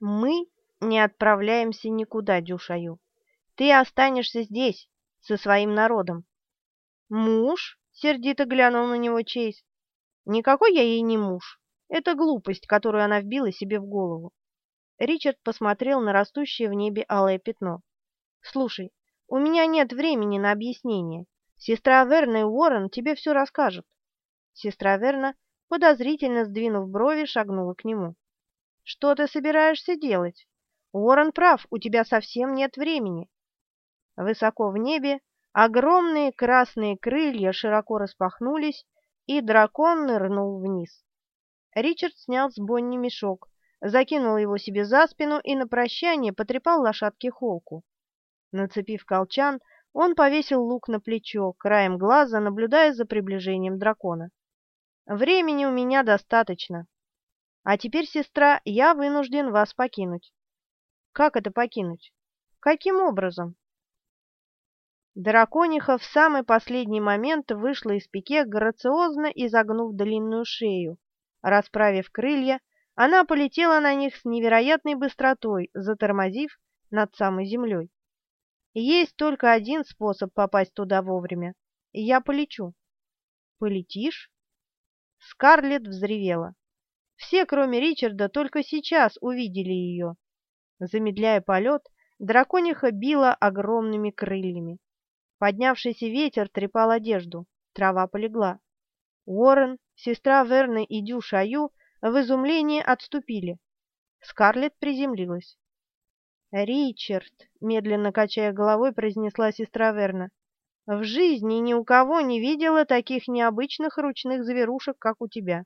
Мы не отправляемся никуда, Дюшаю. Ты останешься здесь, со своим народом. Муж? Сердито глянул на него Чейз. Никакой я ей не муж. Это глупость, которую она вбила себе в голову. Ричард посмотрел на растущее в небе алое пятно. «Слушай, у меня нет времени на объяснение. Сестра Верна и Уоррен тебе все расскажут». Сестра Верна, подозрительно сдвинув брови, шагнула к нему. «Что ты собираешься делать? Уоррен прав, у тебя совсем нет времени». Высоко в небе огромные красные крылья широко распахнулись, и дракон нырнул вниз. Ричард снял с Бонни мешок, закинул его себе за спину и на прощание потрепал лошадке холку. Нацепив колчан, он повесил лук на плечо, краем глаза наблюдая за приближением дракона. «Времени у меня достаточно. А теперь, сестра, я вынужден вас покинуть». «Как это покинуть? Каким образом?» Дракониха в самый последний момент вышла из пике, грациозно изогнув длинную шею. Расправив крылья, она полетела на них с невероятной быстротой, затормозив над самой землей. Есть только один способ попасть туда вовремя. Я полечу. Полетишь? Скарлетт взревела. Все, кроме Ричарда, только сейчас увидели ее. Замедляя полет, дракониха била огромными крыльями. Поднявшийся ветер трепал одежду, трава полегла. Уоррен, сестра Верны и Дю Шаю в изумлении отступили. Скарлетт приземлилась. «Ричард», — медленно качая головой, произнесла сестра Верна, — «в жизни ни у кого не видела таких необычных ручных зверушек, как у тебя».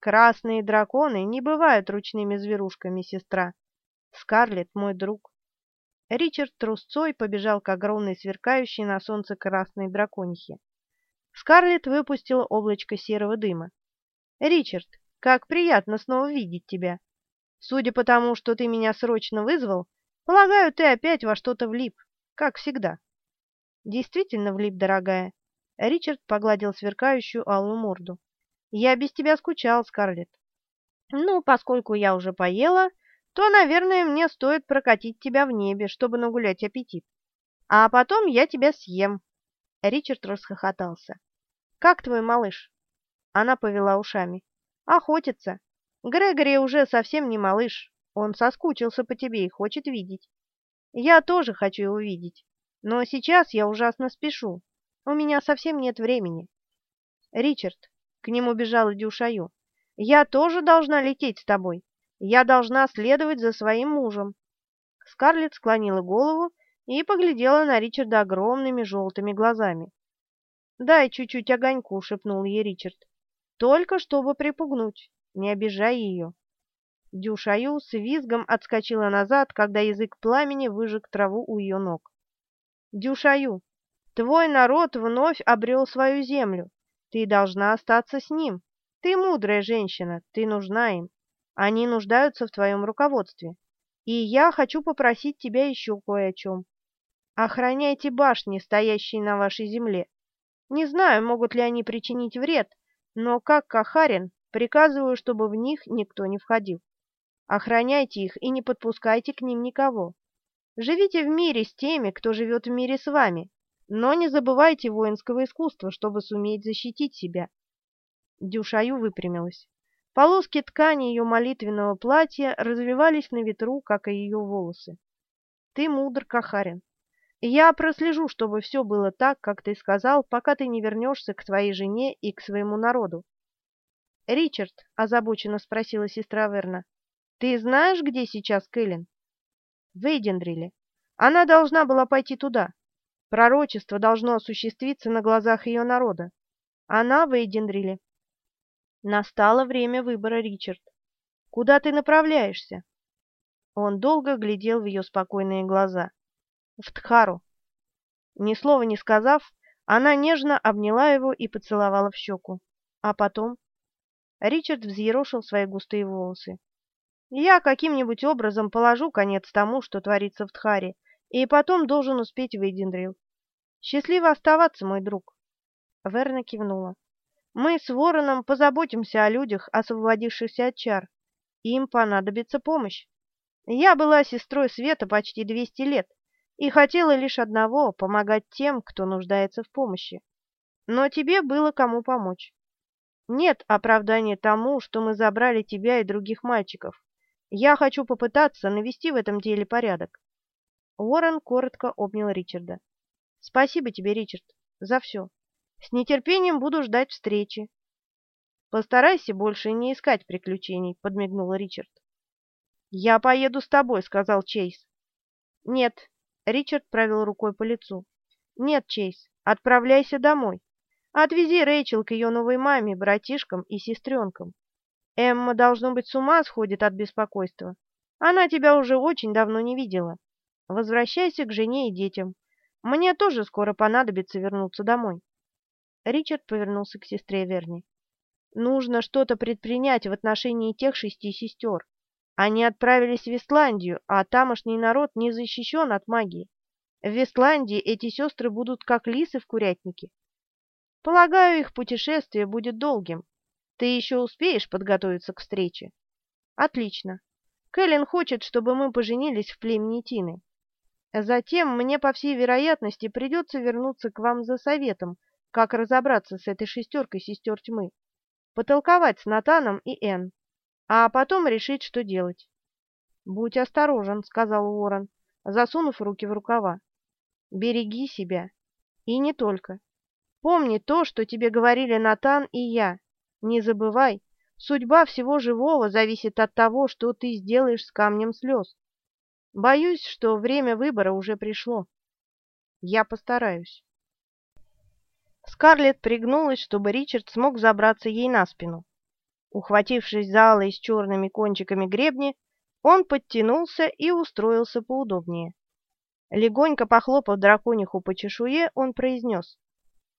«Красные драконы не бывают ручными зверушками, сестра. Скарлетт мой друг». Ричард трусцой побежал к огромной сверкающей на солнце красной драконихе. Скарлетт выпустила облачко серого дыма. «Ричард, как приятно снова видеть тебя!» Судя по тому, что ты меня срочно вызвал, полагаю, ты опять во что-то влип, как всегда. Действительно влип, дорогая. Ричард погладил сверкающую алую морду. Я без тебя скучал, Скарлетт. Ну, поскольку я уже поела, то, наверное, мне стоит прокатить тебя в небе, чтобы нагулять аппетит. А потом я тебя съем. Ричард расхохотался. Как твой малыш? Она повела ушами. Охотится. Грегори уже совсем не малыш, он соскучился по тебе и хочет видеть. Я тоже хочу его видеть, но сейчас я ужасно спешу, у меня совсем нет времени. Ричард, к нему бежала Дюшаю, я тоже должна лететь с тобой, я должна следовать за своим мужем. Скарлетт склонила голову и поглядела на Ричарда огромными желтыми глазами. «Дай чуть-чуть огоньку», — шепнул ей Ричард, — «только чтобы припугнуть». Не обижай ее. Дюшаю с визгом отскочила назад, когда язык пламени выжег траву у ее ног. Дюшаю, твой народ вновь обрел свою землю. Ты должна остаться с ним. Ты мудрая женщина, ты нужна им. Они нуждаются в твоем руководстве. И я хочу попросить тебя еще кое о чем. Охраняйте башни, стоящие на вашей земле. Не знаю, могут ли они причинить вред, но как Кахарин Приказываю, чтобы в них никто не входил. Охраняйте их и не подпускайте к ним никого. Живите в мире с теми, кто живет в мире с вами, но не забывайте воинского искусства, чтобы суметь защитить себя. Дюшаю выпрямилась. Полоски ткани ее молитвенного платья развивались на ветру, как и ее волосы. Ты мудр, Кахарин. Я прослежу, чтобы все было так, как ты сказал, пока ты не вернешься к своей жене и к своему народу. «Ричард», — озабоченно спросила сестра Верна, — «ты знаешь, где сейчас Кэлен?» «В Эйдендриле. Она должна была пойти туда. Пророчество должно осуществиться на глазах ее народа. Она в Эйдендриле». Настало время выбора, Ричард. Куда ты направляешься? Он долго глядел в ее спокойные глаза. В Тхару. Ни слова не сказав, она нежно обняла его и поцеловала в щеку. А потом Ричард взъерошил свои густые волосы. «Я каким-нибудь образом положу конец тому, что творится в Тхаре, и потом должен успеть в Эйдендрил. Счастливо оставаться, мой друг!» Верна кивнула. «Мы с Вороном позаботимся о людях, освободившихся от чар. Им понадобится помощь. Я была сестрой Света почти 200 лет и хотела лишь одного — помогать тем, кто нуждается в помощи. Но тебе было кому помочь. Нет оправдания тому, что мы забрали тебя и других мальчиков. Я хочу попытаться навести в этом деле порядок. Уоррен коротко обнял Ричарда. Спасибо тебе, Ричард, за все. С нетерпением буду ждать встречи. Постарайся больше не искать приключений, подмигнул Ричард. Я поеду с тобой, сказал Чейз. Нет, Ричард провел рукой по лицу. Нет, Чейз, отправляйся домой. Отвези Рэйчел к ее новой маме, братишкам и сестренкам. Эмма, должно быть, с ума сходит от беспокойства. Она тебя уже очень давно не видела. Возвращайся к жене и детям. Мне тоже скоро понадобится вернуться домой. Ричард повернулся к сестре Верни. Нужно что-то предпринять в отношении тех шести сестер. Они отправились в Исландию, а тамошний народ не защищен от магии. В Вестландии эти сестры будут как лисы в курятнике. Полагаю, их путешествие будет долгим. Ты еще успеешь подготовиться к встрече? Отлично. Кэлен хочет, чтобы мы поженились в племени Тины. Затем мне, по всей вероятности, придется вернуться к вам за советом, как разобраться с этой шестеркой сестер тьмы, потолковать с Натаном и Энн, а потом решить, что делать. «Будь осторожен», — сказал Уоррен, засунув руки в рукава. «Береги себя. И не только. Помни то, что тебе говорили Натан и я. Не забывай, судьба всего живого зависит от того, что ты сделаешь с камнем слез. Боюсь, что время выбора уже пришло. Я постараюсь. Скарлетт пригнулась, чтобы Ричард смог забраться ей на спину. Ухватившись за алой с черными кончиками гребни, он подтянулся и устроился поудобнее. Легонько похлопав дракониху по чешуе, он произнес.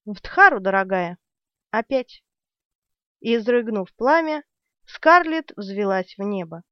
«В Тхару, дорогая! Опять!» Изрыгнув пламя, Скарлетт взвелась в небо.